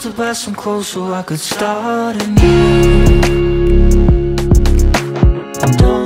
to buy some clothes so I could start anew. I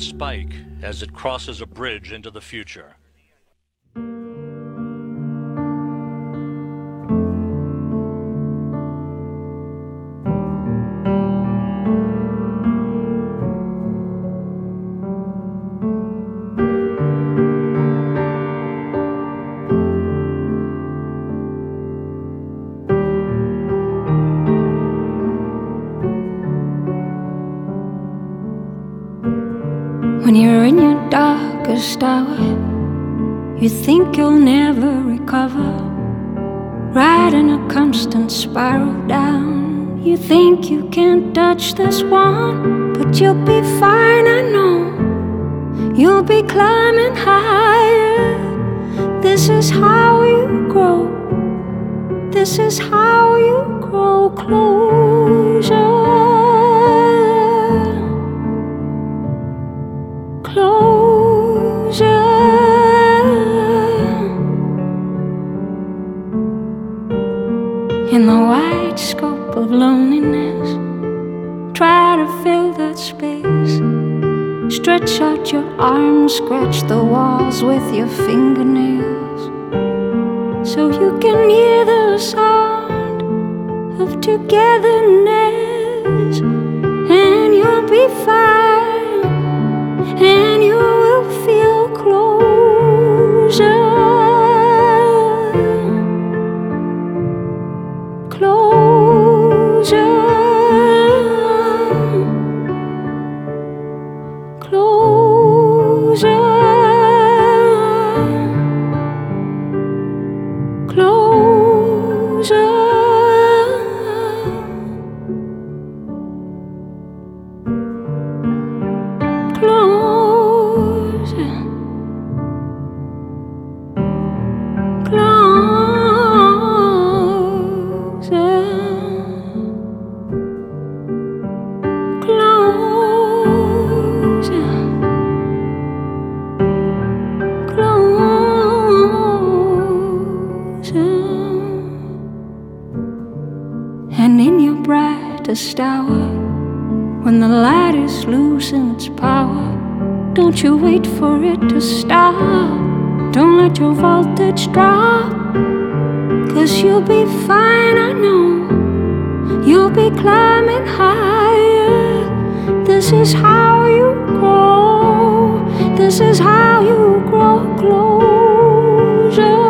spike as it crosses a bridge into the future. You can't touch this one, but you'll be fine, light is losing its power, don't you wait for it to stop. Don't let your voltage drop. Cause you'll be fine, I know. You'll be climbing higher. This is how you grow. This is how you grow closer.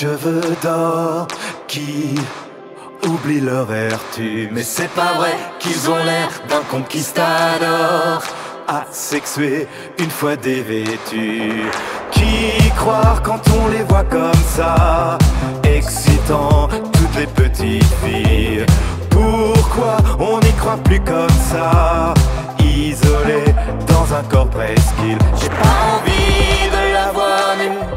Cheveux d'or qui oublient leur vertu. Mais c'est pas vrai qu'ils ont l'air d'un conquistador asexué une fois dévêtus. Qui croire quand on les voit comme ça, excitant toutes les petites filles? Pourquoi on n'y croit plus comme ça, isolé dans un corps presqu'île. J'ai pas envie de la voir.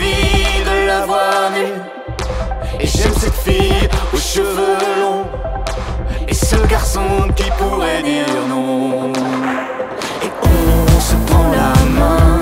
Envie de la voir nue. Et j'aime cette fille aux cheveux longs. Et ce garçon qui pourrait dire non. Et on se prend la main.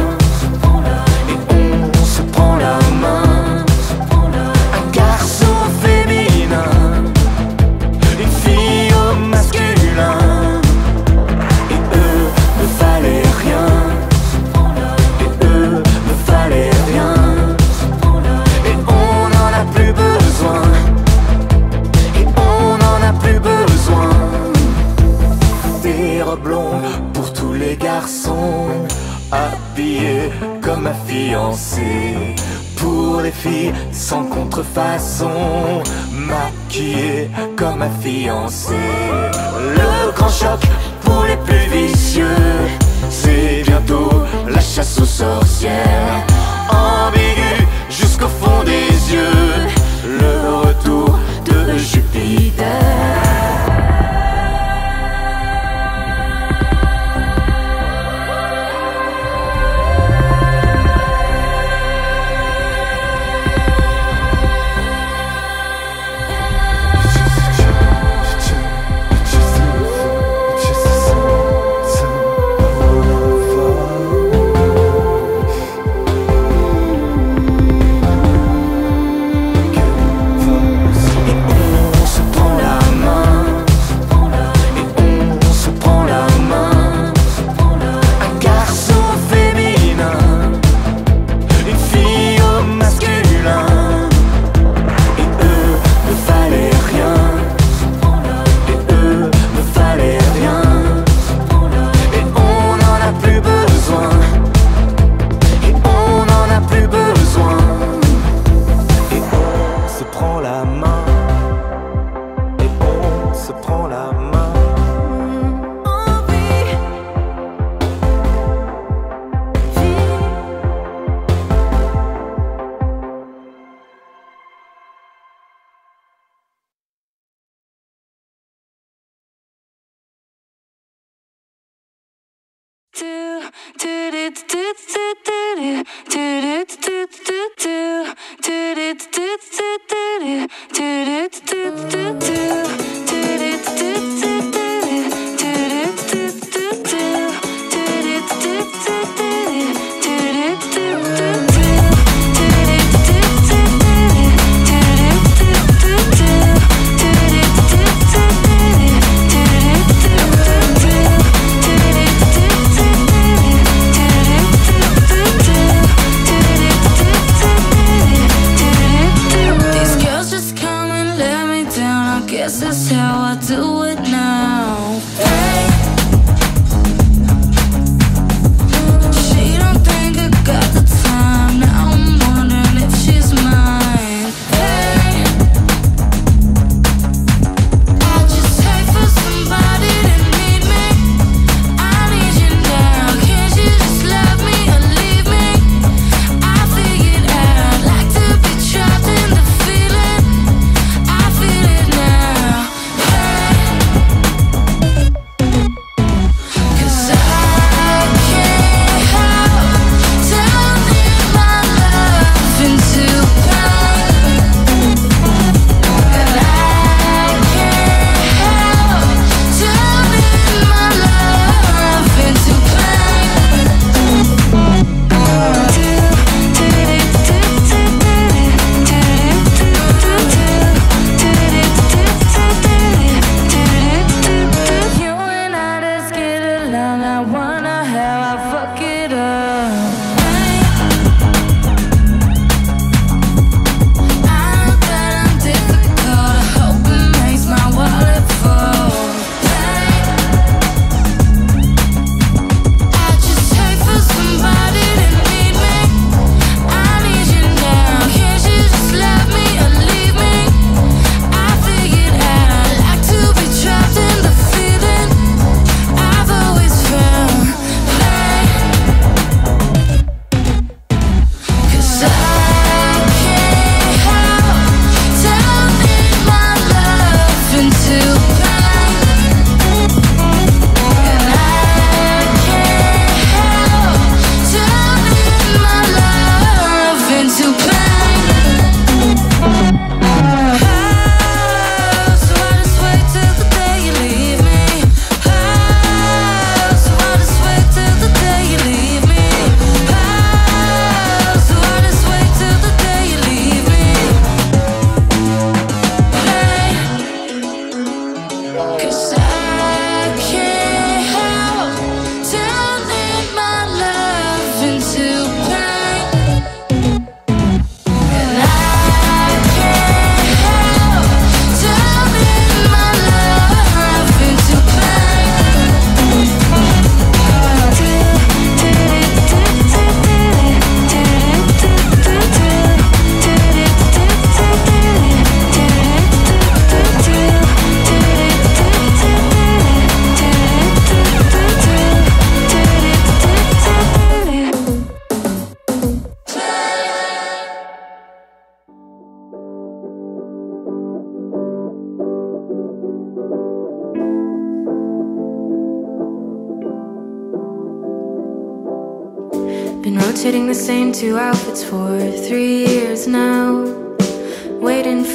Habillés comme ma fiancée. Pour les filles sans contrefaçon. Maquillées comme ma fiancée. Le grand choc pour les plus vicieux. C'est bientôt la chasse aux sorcières. Ambigu jusqu'au fond des yeux. Le retour de Jupiter.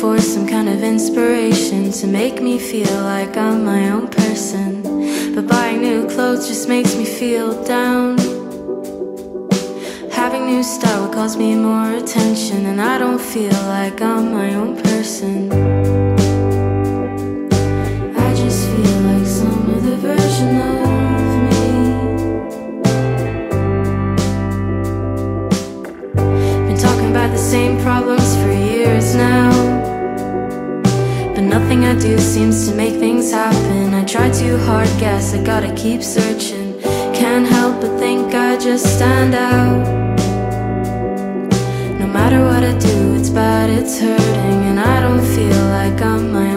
For some kind of inspiration to make me feel like I'm my own person. But buying new clothes just makes me feel down. Having new style would cause me more attention, and I don't feel like I'm my own person. I just feel like some other version of seems to make things happen. I try too hard, guess I gotta keep searching. Can't help but think I just stand out. No matter what I do, it's bad, it's hurting, and I don't feel like I'm my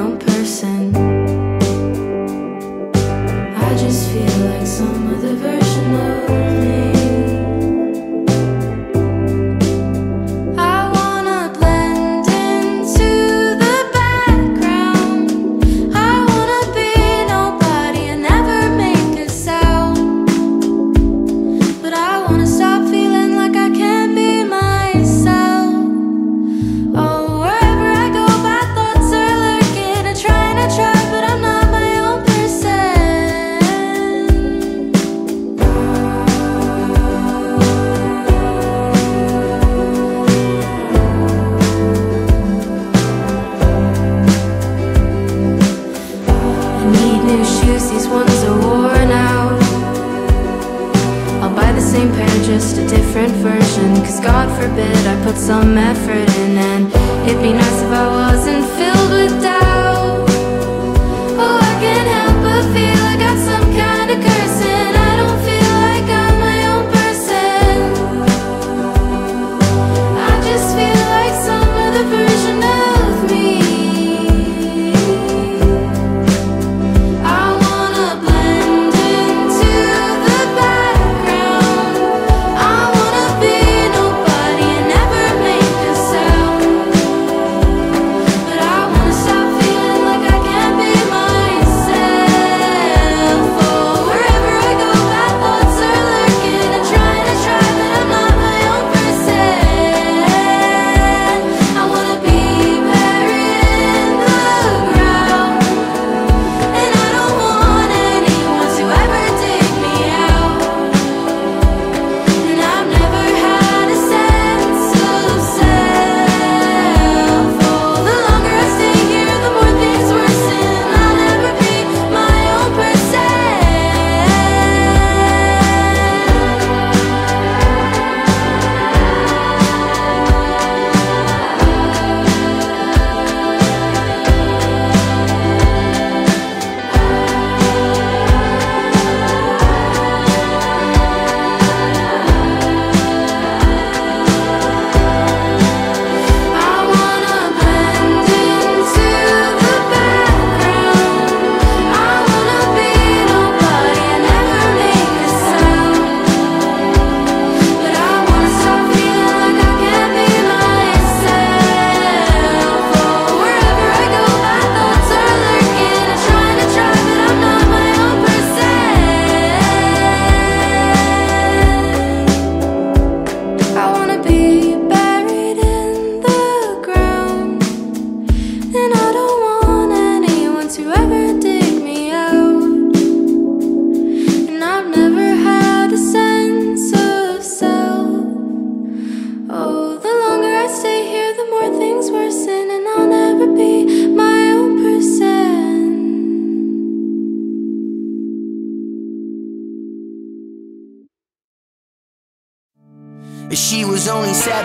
17,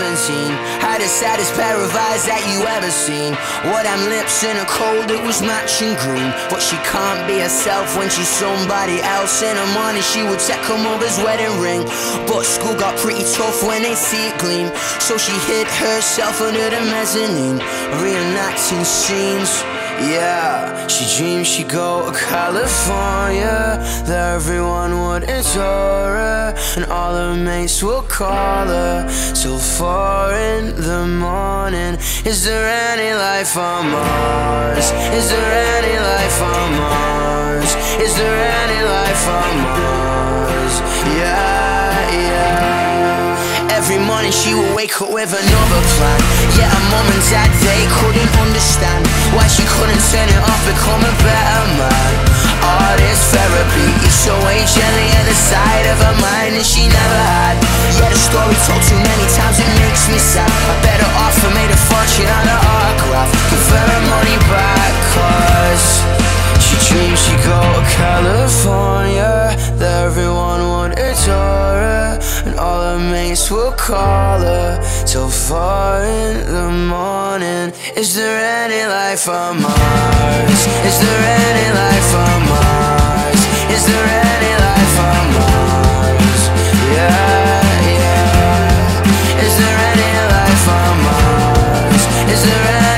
had the saddest pair of eyes that you ever seen. What them lips in a cold, it was matching green. But she can't be herself when she's somebody else. In the morning, she would take her mother's wedding ring. But school got pretty tough when they see it gleam. So she hid herself under the mezzanine, reenacting scenes. Yeah, she dreamed she'd go to California. There everyone would adore her, and all her mates will call her till four in the morning. Is there any life on Mars? Is there any life on Mars? Is there any life on Mars? Yeah, yeah. Morning she would wake up with another plan. Yeah, her mom and dad, they couldn't understand why she couldn't turn it off, become a better man. All this therapy away gently at the side of her mind, and she never had. Yeah, the story told too many times, it makes me sad. I better off and made a fortune on her autograph. Give her her money back, cause. She dreamed she'd go to California That everyone adore her And all her mates will call her Till four in the morning Is there any life on Mars? Is there any life on Mars? Is there any life on Mars? Yeah, yeah Is there any life on Mars? Is there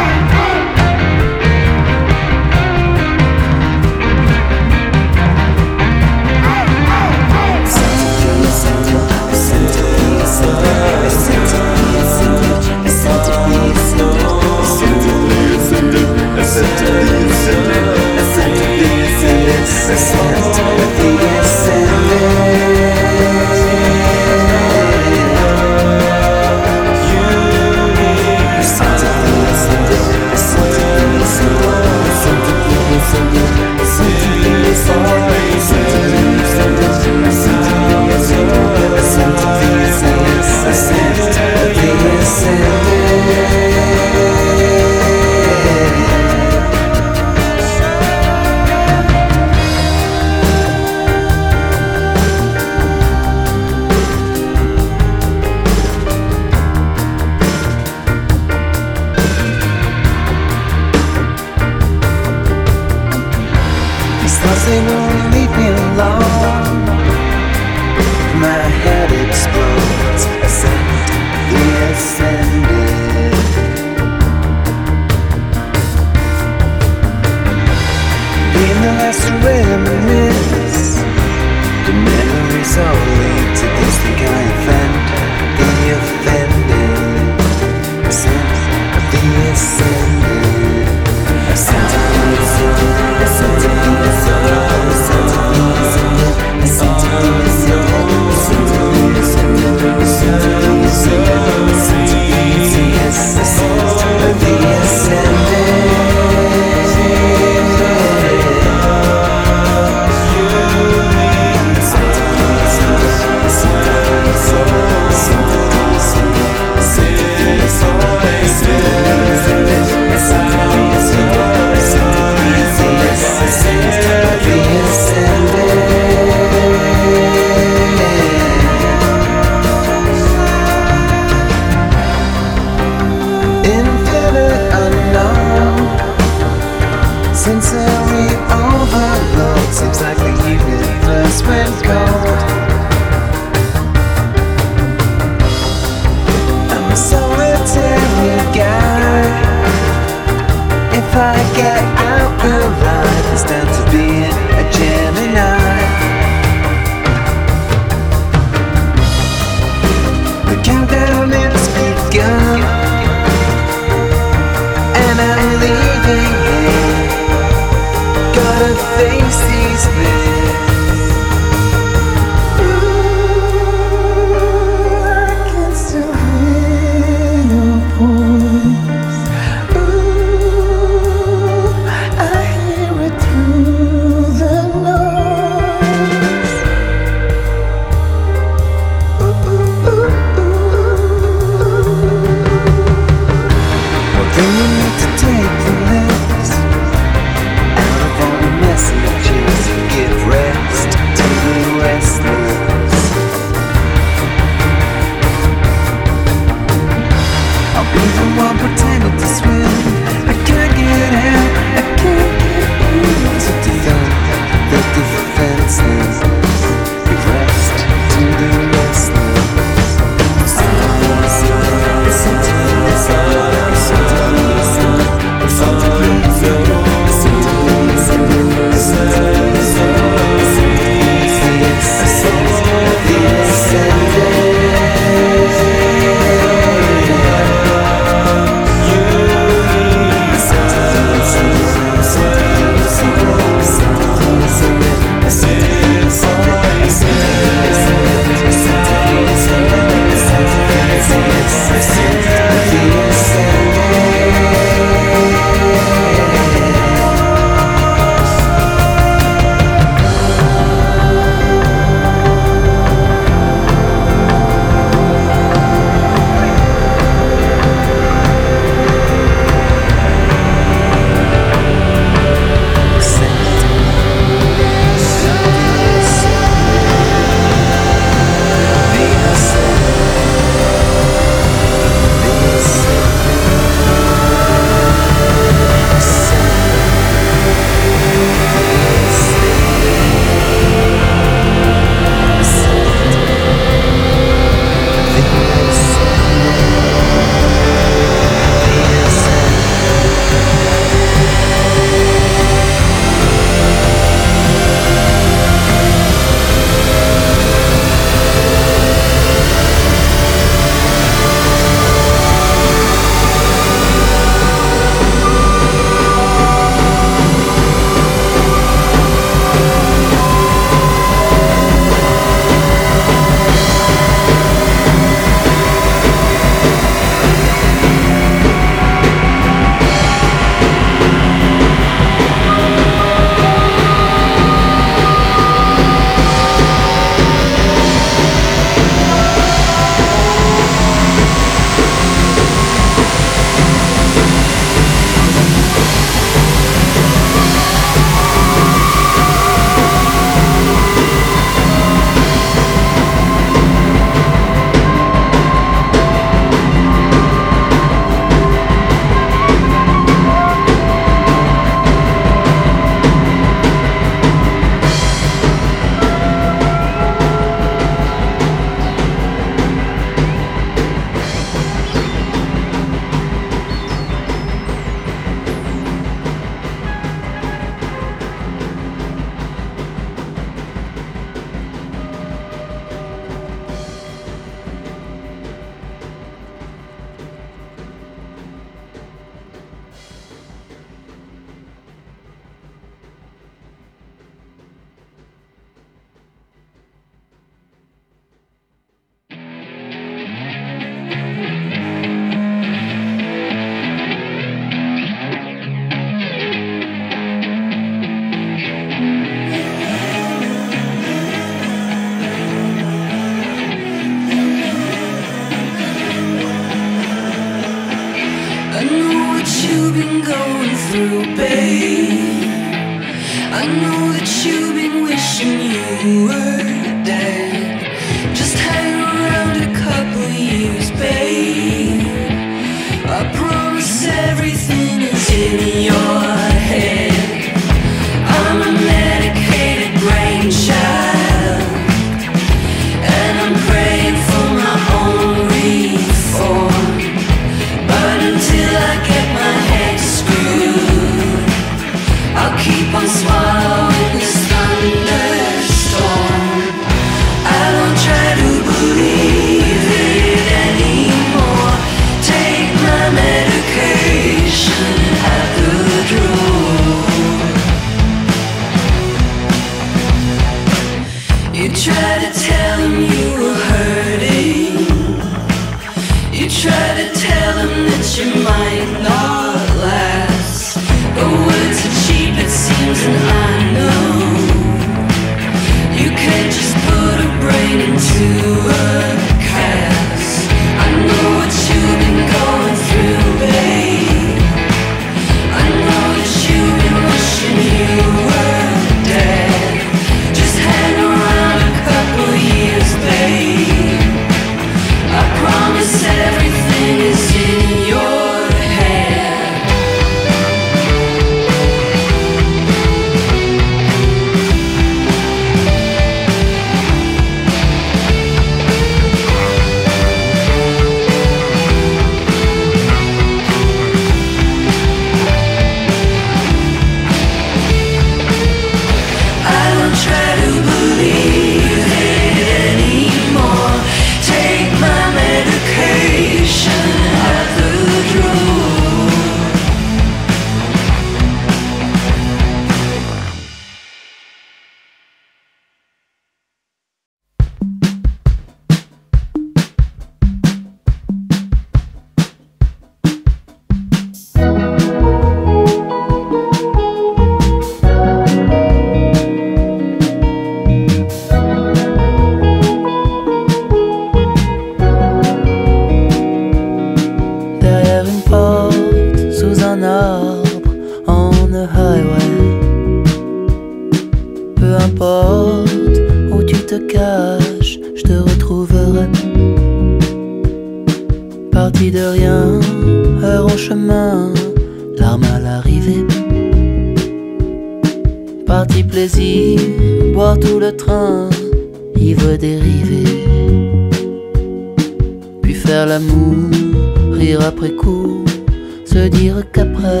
dire qu'après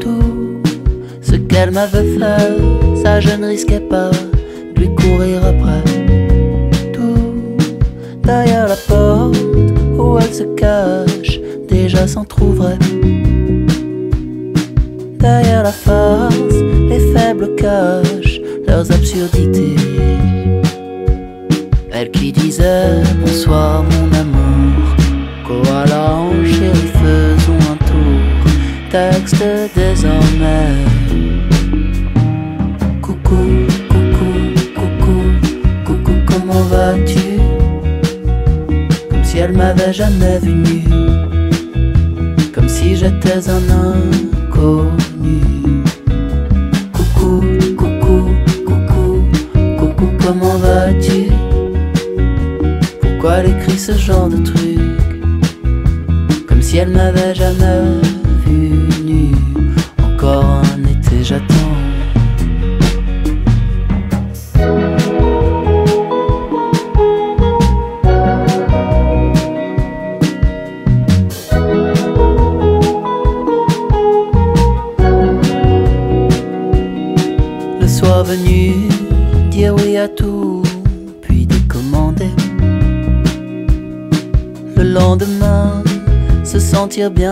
tout ce qu'elle m'avait fait, ça je ne risquais pas de lui courir après. Tout derrière la porte où elle se cache, déjà s'en trouverait. Derrière la farce, les faibles cachent leurs absurdités. Elle qui disait bonsoir mon amour texte désormais. Coucou, coucou, coucou, coucou, comment vas-tu? Comme si elle m'avait jamais venu, comme si j'étais un inconnu. Coucou, coucou, coucou, coucou, comment vas-tu? Pourquoi elle écrit ce genre de truc? Comme si elle m'avait jamais Eu beauty.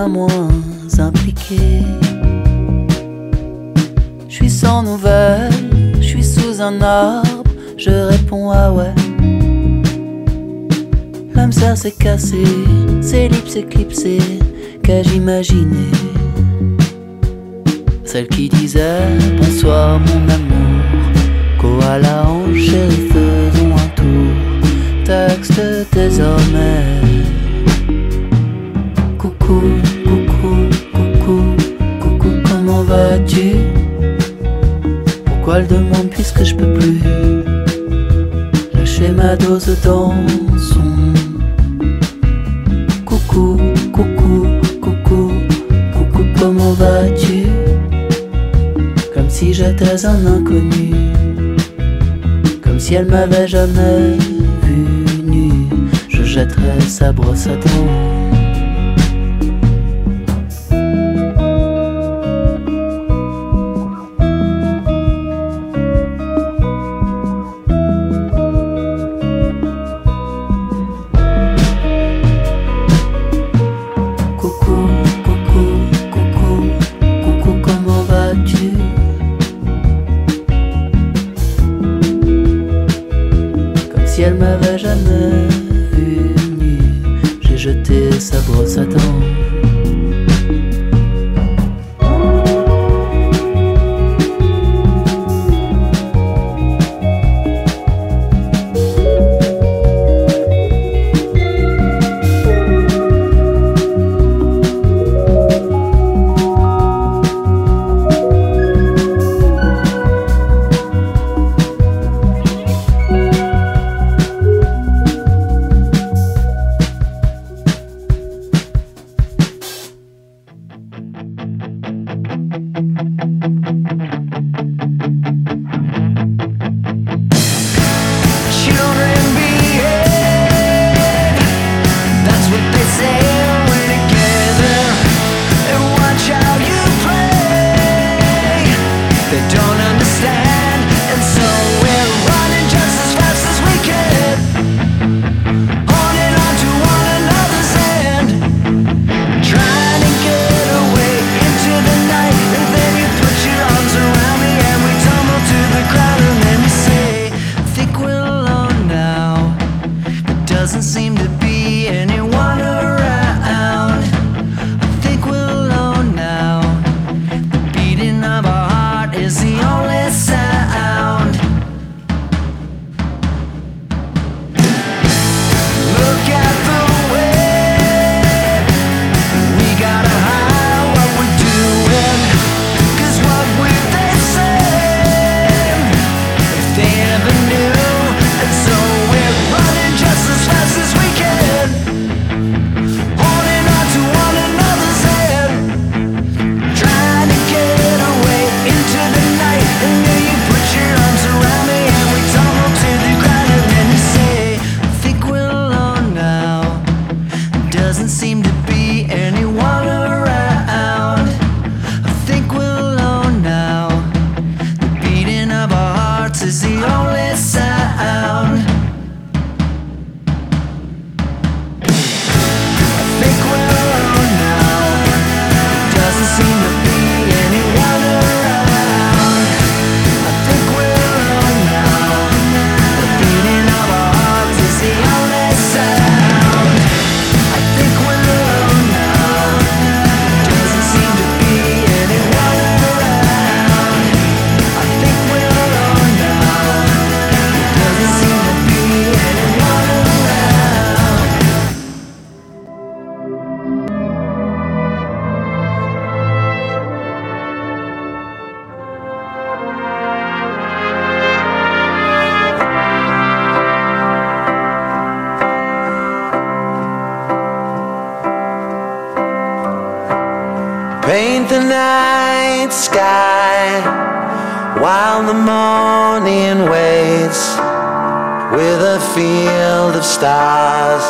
of stars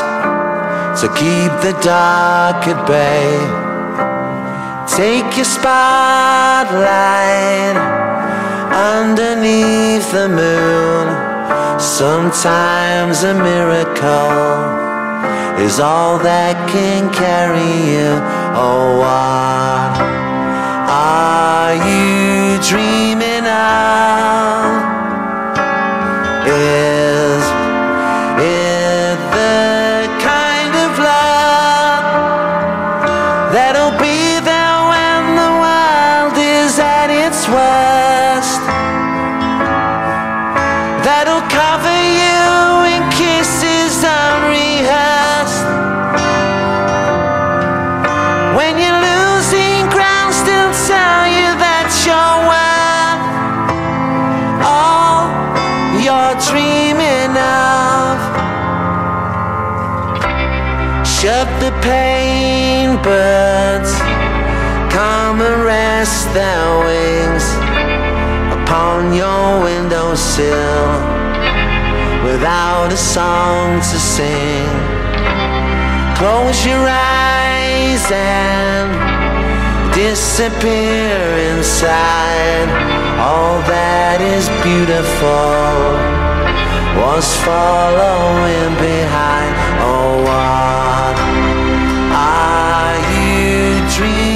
to keep the dark at bay. Take your spotlight underneath the moon. Sometimes a miracle is all that can carry you. Oh, what are you dreaming of? their wings upon your windowsill without a song to sing. Close your eyes and disappear inside. All that is beautiful was following behind. Oh, what are you dreaming?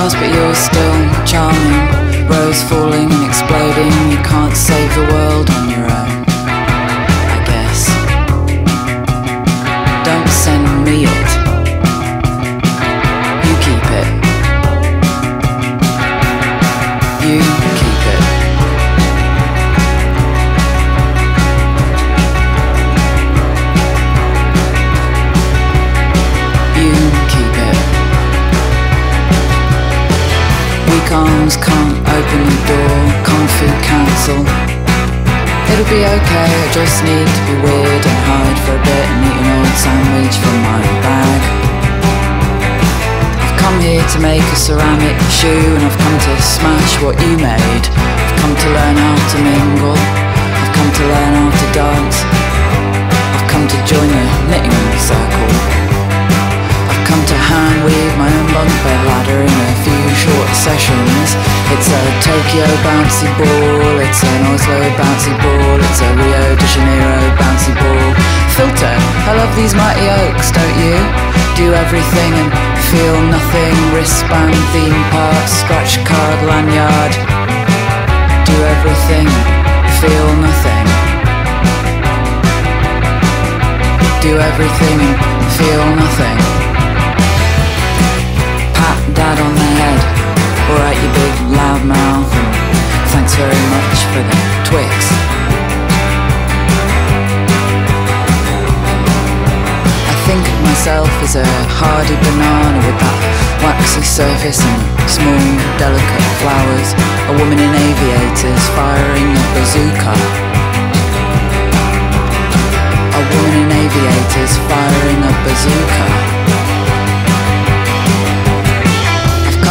Passed, but you're still charming. Rose falling and exploding. You can't save the world on your own. Can't open the door, kung fu cancel. It'll be okay, I just need to be weird and hide for a bit and eat an old sandwich from my bag. I've come here to make a ceramic shoe and I've come to smash what you made. I've come to learn how to mingle, I've come to learn how to dance. I've come to join the knitting circle. Hand weave my own bunk bed ladder in a few short sessions. It's a Tokyo bouncy ball, it's an Oslo bouncy ball, it's a Rio de Janeiro bouncy ball. Filter, I love these mighty oaks, don't you? Do everything and feel nothing. Wristband, theme park, scratch card, lanyard. Do everything, feel nothing. Do everything and feel nothing dad on the head. Alright, you big loud mouth, and thanks very much for the Twix. I think of myself as a hardy banana with that waxy surface and small, delicate flowers. A woman in aviators firing a bazooka. A woman in aviators firing a bazooka.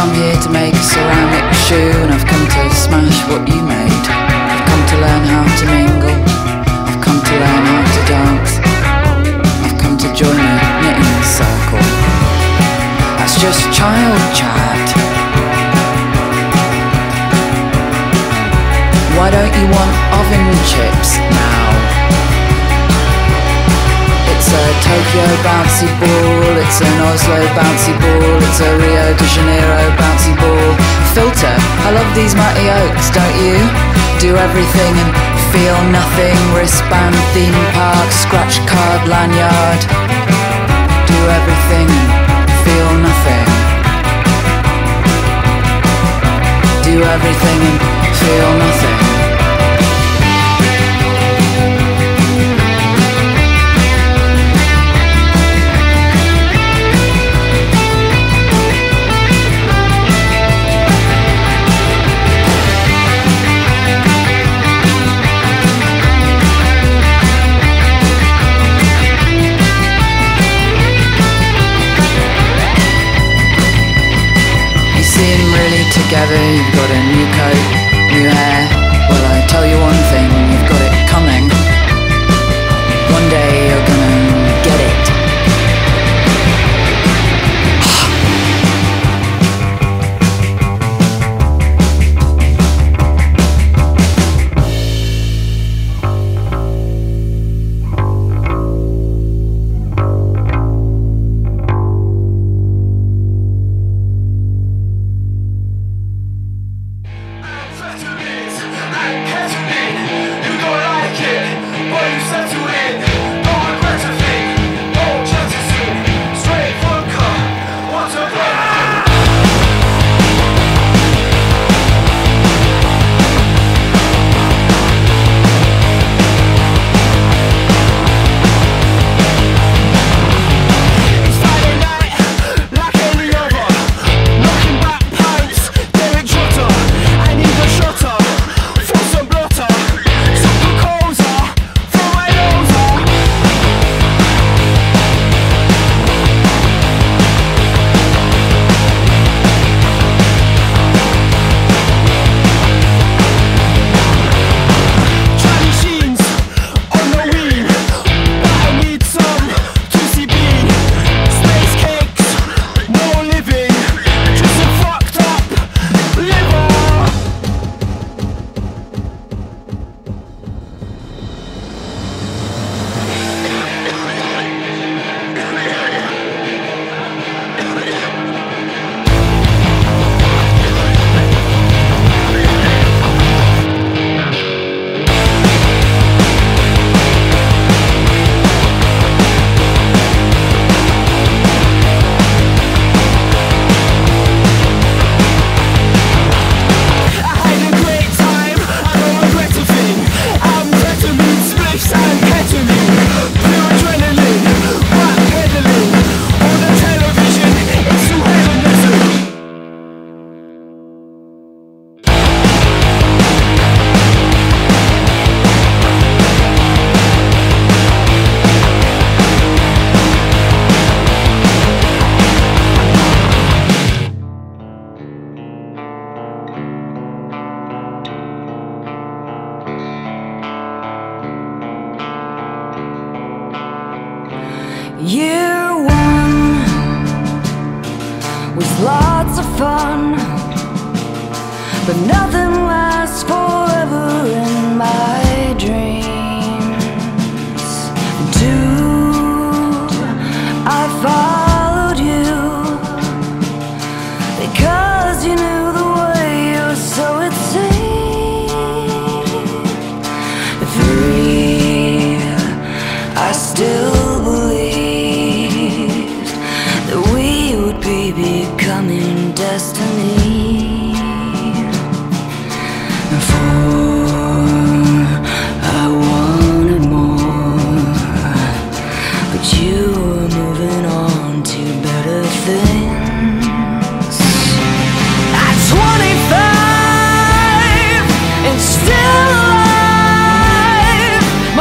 Come here to make a ceramic shoe and I've come to smash what you made. I've come to learn how to mingle. I've come to learn how to dance. I've come to join a knitting circle. That's just child chat. Why don't you want oven chips now? a Tokyo bouncy ball, it's an Oslo bouncy ball, it's a Rio de Janeiro bouncy ball. Filter, I love these mighty oaks, don't you? Do everything and feel nothing, wristband, theme park, scratch card, lanyard. Do everything and feel nothing. Do everything and feel nothing. Together you've got a new coat, new hair. Well, I tell you one thing.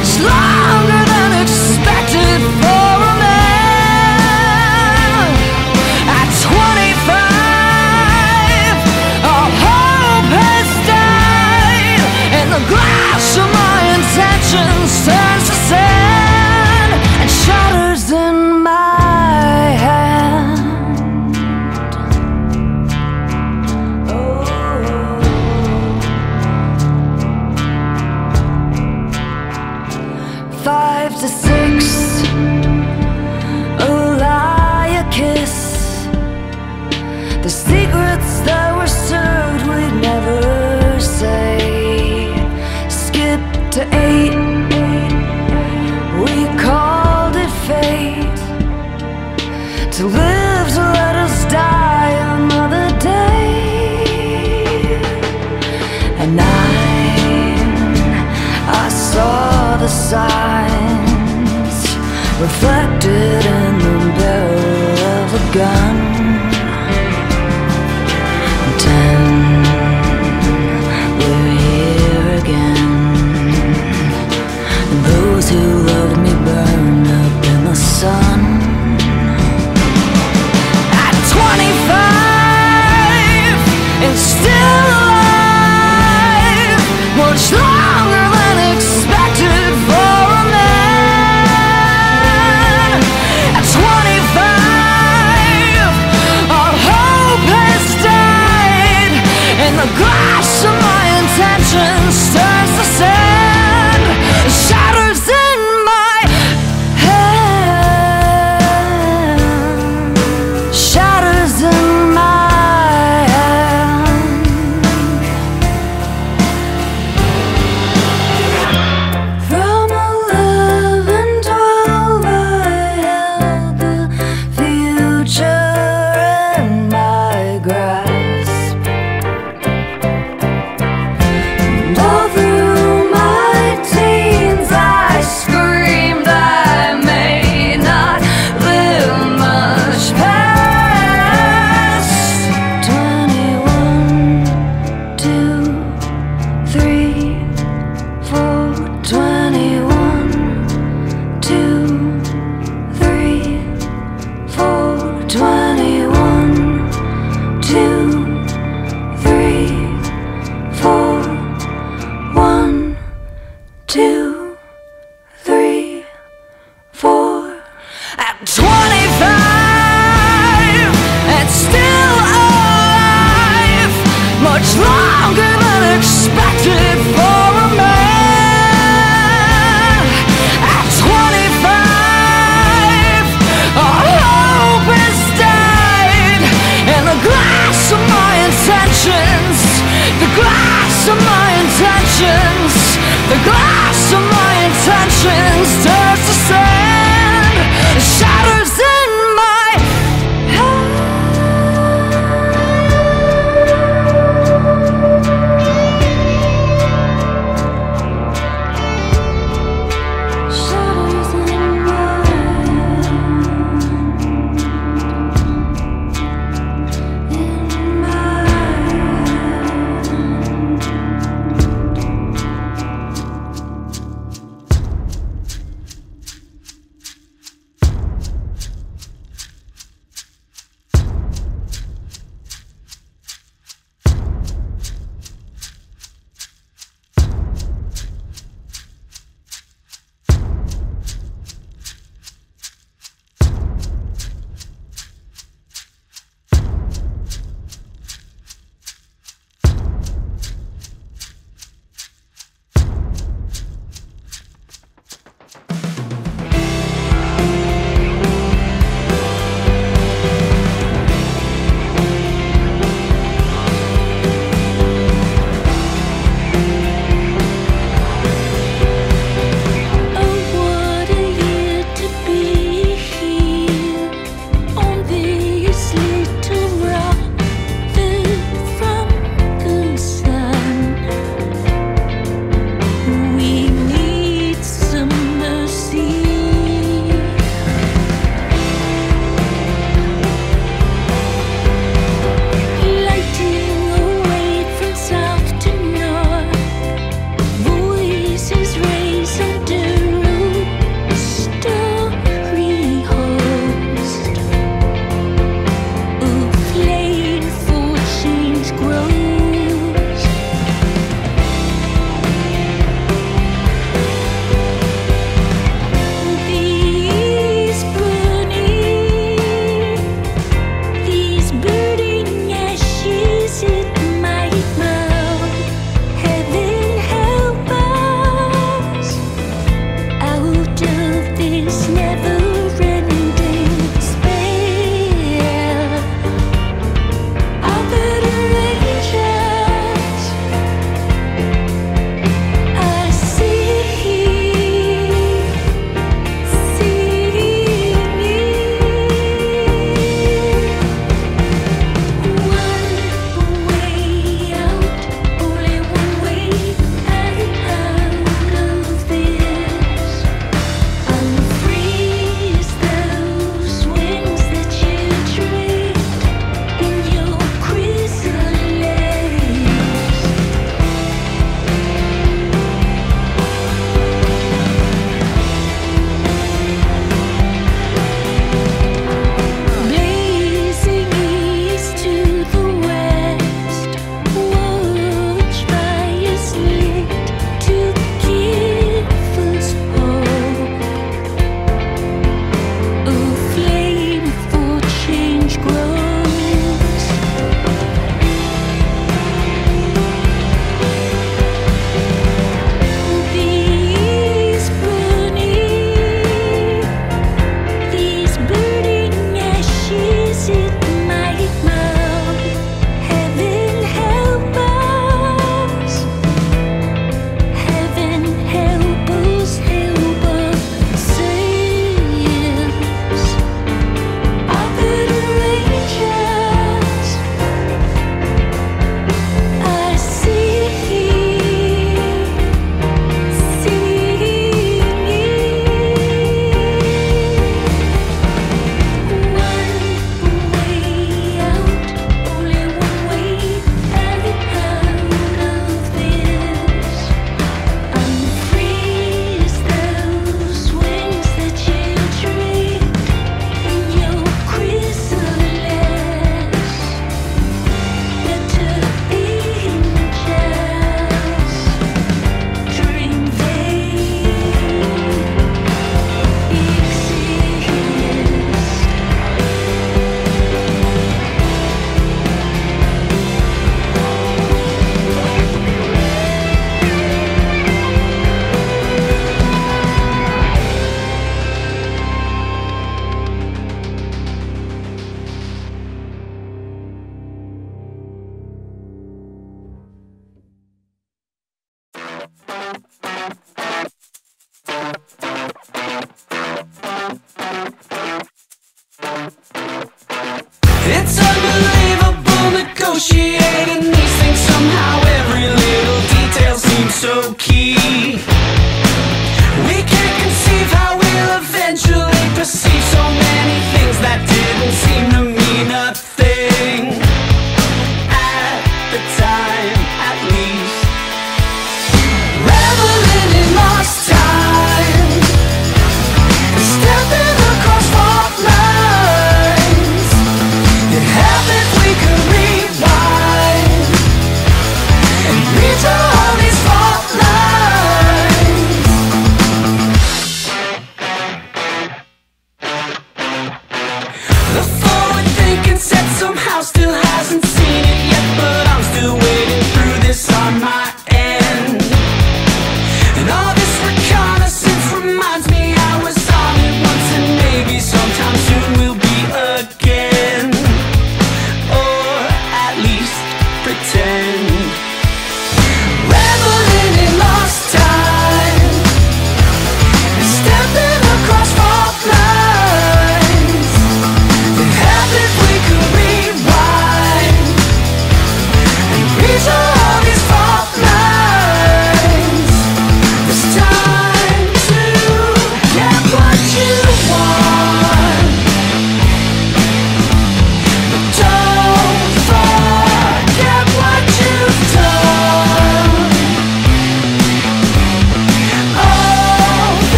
much love.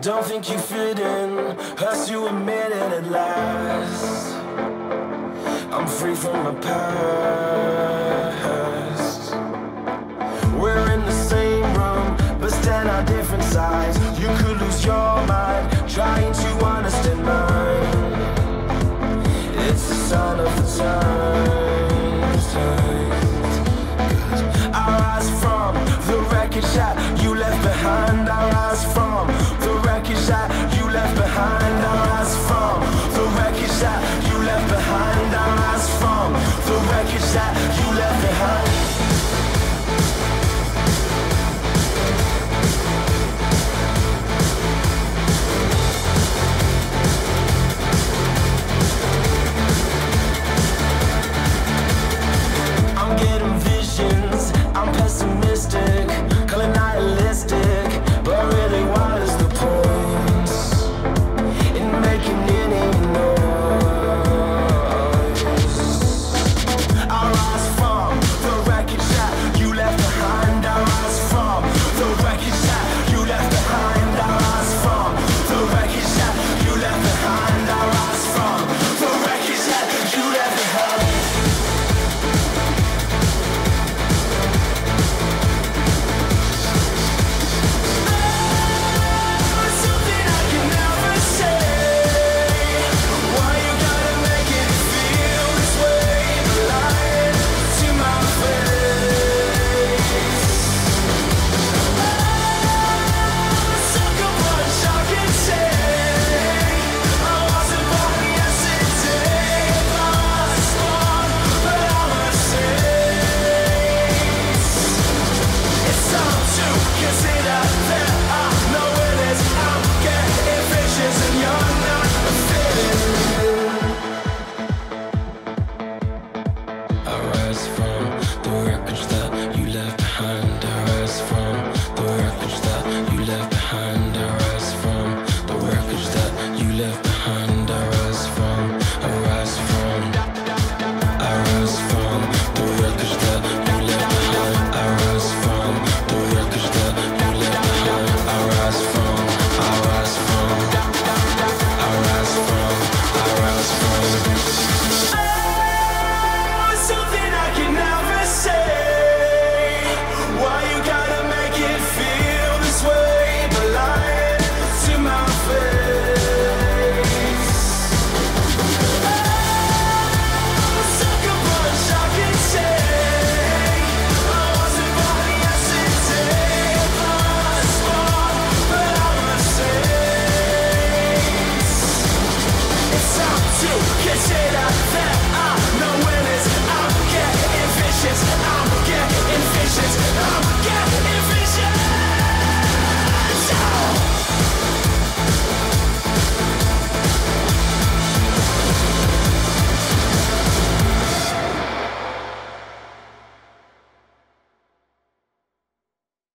Don't think you fit in, us you admit it at last. I'm free from my past. We're in the same room, but stand on different sides. You could lose your mind trying to.